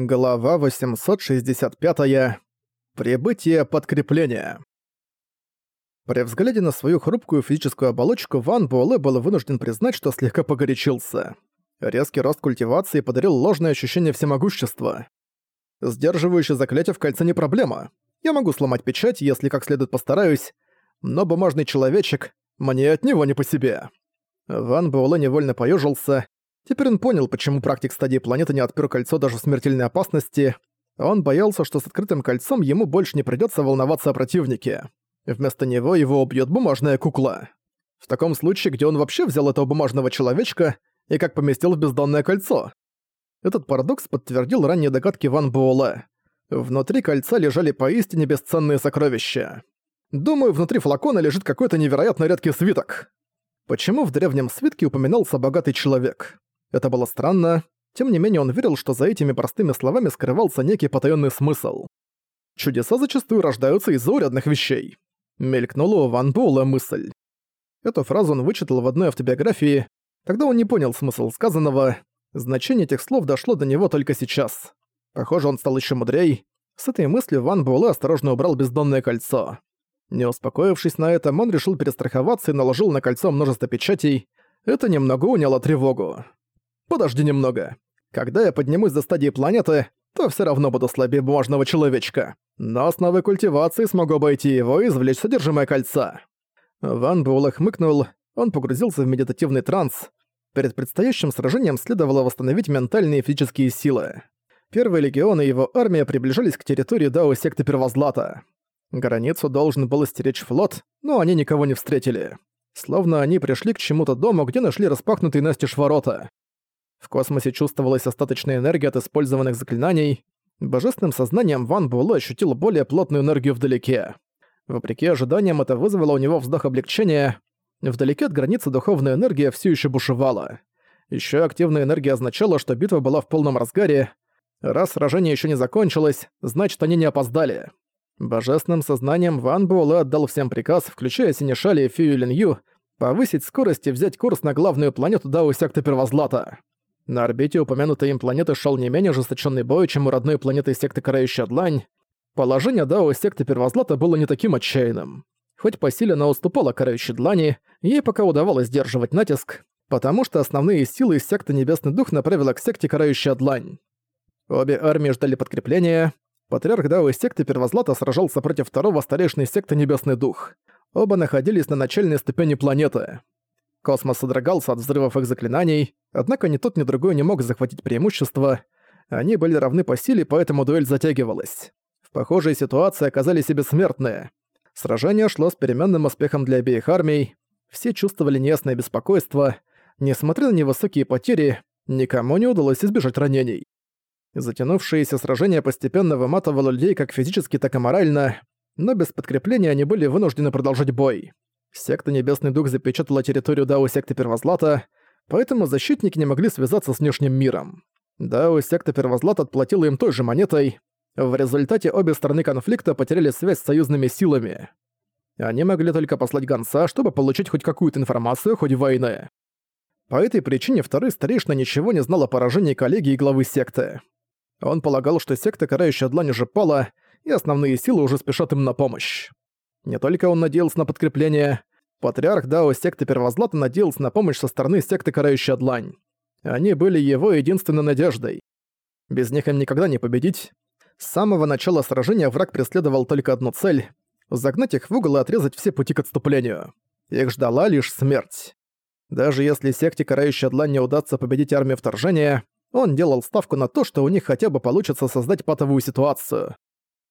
Глава 865. -я. Прибытие подкрепления. При взгляде на свою хрупкую физическую оболочку Ван Буэлэ был вынужден признать, что слегка погорячился. Резкий рост культивации подарил ложное ощущение всемогущества. Сдерживающее заклятие в кольце не проблема. Я могу сломать печать, если как следует постараюсь, но бумажный человечек, мне от него не по себе. Ван Буэлэ невольно поёжился, Теперь он понял, почему практик стадии планеты не отпер кольцо даже в смертельной опасности. Он боялся, что с открытым кольцом ему больше не придется волноваться о противнике. Вместо него его убьет бумажная кукла. В таком случае, где он вообще взял этого бумажного человечка и как поместил в бездонное кольцо? Этот парадокс подтвердил ранние догадки Ван Буэлэ. Внутри кольца лежали поистине бесценные сокровища. Думаю, внутри флакона лежит какой-то невероятно редкий свиток. Почему в древнем свитке упоминался богатый человек? Это было странно, тем не менее он верил, что за этими простыми словами скрывался некий потаённый смысл. Чудеса зачастую рождаются из заурядных вещей. Мелькнула у Ван Буэлла мысль. Эту фразу он вычитал в одной автобиографии, тогда он не понял смысл сказанного, значение этих слов дошло до него только сейчас. Похоже, он стал ещё мудрей. С этой мыслью Ван Буэлэ осторожно убрал бездонное кольцо. Не успокоившись на этом, он решил перестраховаться и наложил на кольцо множество печатей. Это немного уняло тревогу. Подожди немного. Когда я поднимусь до стадии планеты, то все равно буду слабее бумажного человечка. Но с новой культивацией смогу обойти его и извлечь содержимое кольца». Ван Буэлэ хмыкнул, он погрузился в медитативный транс. Перед предстоящим сражением следовало восстановить ментальные и физические силы. Первый легион и его армия приближались к территории Дао секты Первозлата. Границу должен был стеречь флот, но они никого не встретили. Словно они пришли к чему-то дому, где нашли распахнутые настежь ворота. В космосе чувствовалась остаточная энергия от использованных заклинаний. Божественным сознанием Ван Буэлэ ощутил более плотную энергию вдалеке. Вопреки ожиданиям, это вызвало у него вздох облегчения. Вдалеке от границы духовная энергия все еще бушевала. Еще активная энергия означала, что битва была в полном разгаре. Раз сражение еще не закончилось, значит, они не опоздали. Божественным сознанием Ван Буэлэ отдал всем приказ, включая Синишали и Фью Линью, повысить скорость и взять курс на главную планету Дао Секта Первозлата. На орбите упомянутой им планеты шел не менее ожесточенный бой, чем у родной планеты секты Карающая Длань. Положение Дао секты Первозлата было не таким отчаянным. Хоть по силе она уступала Карающей Длани, ей пока удавалось сдерживать натиск, потому что основные силы секты Небесный Дух направила к секте Карающая Длань. Обе армии ждали подкрепления. Патриарх Дао секты Первозлата сражался против второго старейшины секты Небесный Дух. Оба находились на начальной ступени планеты. Космос содрогался от взрывов их заклинаний, однако ни тот, ни другой не мог захватить преимущество. Они были равны по силе, поэтому дуэль затягивалась. В похожей ситуации оказались и бессмертные. Сражение шло с переменным успехом для обеих армий. Все чувствовали неясное беспокойство. Несмотря на невысокие потери, никому не удалось избежать ранений. Затянувшееся сражение постепенно выматывало людей как физически, так и морально, но без подкрепления они были вынуждены продолжать бой. Секта Небесный Дух запечатала территорию Дао Секты Первозлата, поэтому защитники не могли связаться с внешним миром. Дао Секта Первозлата отплатила им той же монетой. В результате обе стороны конфликта потеряли связь с союзными силами. Они могли только послать гонца, чтобы получить хоть какую-то информацию хоть войны. По этой причине второй старейшина ничего не знал о поражении коллеги и главы секты. Он полагал, что секта Карающая Длань уже пала, и основные силы уже спешат им на помощь. Не только он надеялся на подкрепление, патриарх Дао секты Первозлата надеялся на помощь со стороны секты Карающая Длань. Они были его единственной надеждой. Без них им никогда не победить. С самого начала сражения враг преследовал только одну цель — загнать их в угол и отрезать все пути к отступлению. Их ждала лишь смерть. Даже если секте Карающая Длань не удастся победить армию вторжения, он делал ставку на то, что у них хотя бы получится создать патовую ситуацию.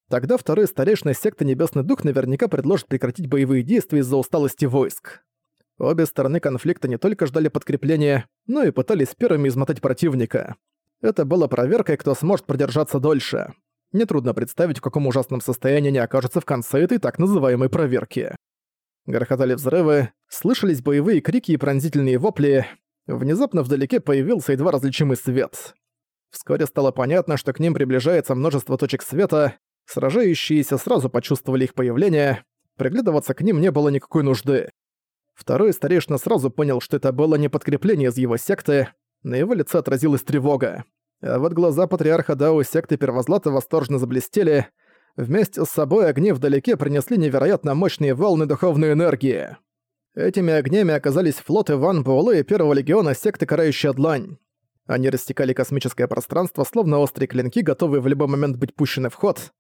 Тогда второй старейшина секты Небесный Дух наверняка предложит прекратить боевые действия из-за усталости войск. Обе стороны конфликта не только ждали подкрепления, но и пытались первыми измотать противника. Это было проверкой, кто сможет продержаться дольше. Нетрудно представить, в каком ужасном состоянии они окажутся в конце этой так называемой проверки. Грохотали взрывы, слышались боевые крики и пронзительные вопли. Внезапно вдалеке появился едва различимый свет. Вскоре стало понятно, что к ним приближается множество точек света, Сражающиеся сразу почувствовали их появление, приглядываться к ним не было никакой нужды. Второй старейшина сразу понял, что это было не подкрепление из его секты, на его лице отразилась тревога. А вот глаза патриарха Дао секты Первозлата восторженно заблестели. Вместе с собой огни вдалеке принесли невероятно мощные волны духовной энергии. Этими огнями оказались флоты Ван Буэлэ и Первого Легиона секты Карающая Длань. Они растекали космическое пространство, словно острые клинки, готовые в любой момент быть пущены в ход.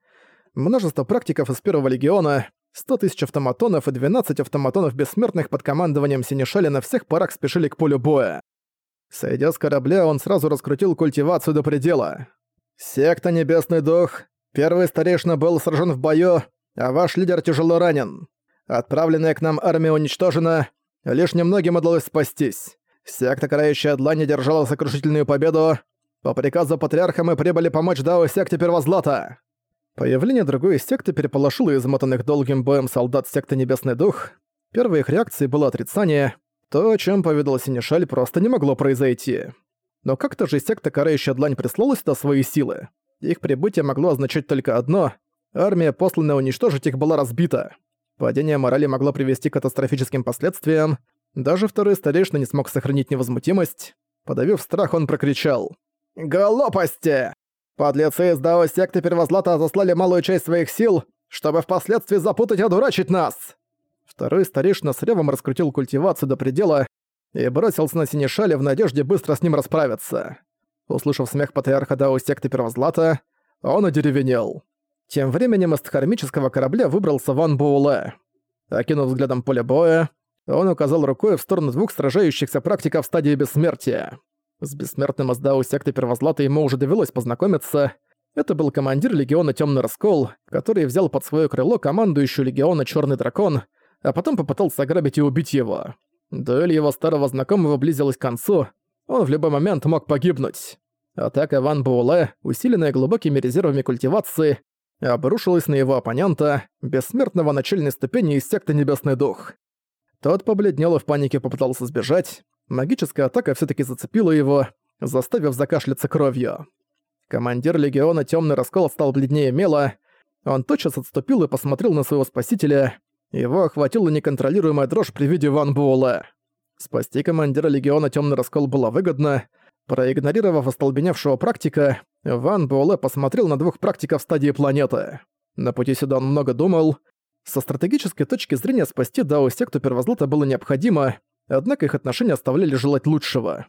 Множество практиков из Первого Легиона, 100 тысяч автоматонов и 12 автоматонов бессмертных под командованием Синишаля на всех парах спешили к полю боя. Сойдя с корабля, он сразу раскрутил культивацию до предела. «Секта Небесный Дух. Первый старейшина был сражен в бою, а ваш лидер тяжело ранен. Отправленная к нам армия уничтожена, лишь немногим удалось спастись. Секта Карающая Длань держала сокрушительную победу. По приказу Патриарха мы прибыли помочь Дао секте Первозлата». Появление другой секты переполошило измотанных долгим боем солдат секты Небесный Дух. Первой их реакцией было отрицание. То, о чем поведал Синишаль, просто не могло произойти. Но как-то же секта Карающая Длань прислала сюда свои силы. Их прибытие могло означать только одно — армия, посланная уничтожить их, была разбита. Падение морали могло привести к катастрофическим последствиям. Даже второй старейшина не смог сохранить невозмутимость. Подавив страх, он прокричал. «Глупости! Подлецы из Дао секты Первозлата заслали малую часть своих сил, чтобы впоследствии запутать и одурачить нас!» Второй старейшина с ревом раскрутил культивацию до предела и бросился на Синишале в надежде быстро с ним расправиться. Услышав смех патриарха Дао секты Первозлата, он одеревенел. Тем временем из хармического корабля выбрался Ван Буэлэ. Окинув взглядом поле боя, он указал рукой в сторону двух сражающихся практиков в стадии бессмертия. С бессмертным из Дао секты Первозлата ему уже довелось познакомиться. Это был командир легиона Темный Раскол, который взял под свое крыло командующую легиона Черный Дракон, а потом попытался ограбить и убить его. Дуэль его старого знакомого близилась к концу, он в любой момент мог погибнуть. Атака Ван Буэлэ, усиленная глубокими резервами культивации, обрушилась на его оппонента, бессмертного начальной ступени из секты Небесный Дух. Тот побледнел и в панике попытался сбежать, магическая атака все таки зацепила его, заставив закашляться кровью. Командир легиона Темный Раскол стал бледнее мела, он тотчас отступил и посмотрел на своего спасителя, его охватила неконтролируемая дрожь при виде Ван Буэлэ. Спасти командира легиона Темный Раскол было выгодно. Проигнорировав остолбеневшего практика, Ван Буэлэ посмотрел на двух практиков стадии планеты. На пути сюда он много думал. Со стратегической точки зрения спасти Дао-секту Первозлата было необходимо, однако их отношения оставляли желать лучшего.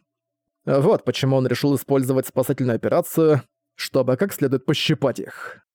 Вот почему он решил использовать спасательную операцию, чтобы как следует пощипать их.